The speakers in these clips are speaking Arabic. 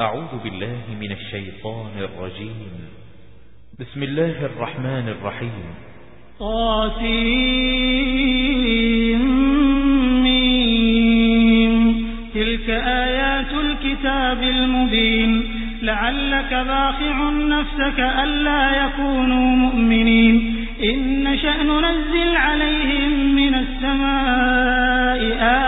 أعوذ بالله من الشيطان الرجيم. بسم الله الرحمن الرحيم. طاسمين تلك آيات الكتاب المبين. لعلك باخع نفسك ألا يكونوا مؤمنين. إن نشأ ننزل عليهم من السماء آية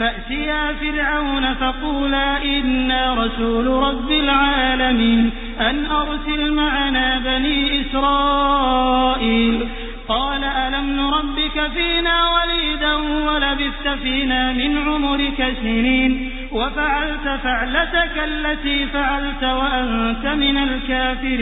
فأتيا فرعون فقولا إنا رسول رب العالمين أن أرسل معنا بني إسرائيل. قال ألم نربك فينا وليدا ولبثت فينا من عمرك سنين وفعلت فعلتك التي فعلت وأنت من الكافرين.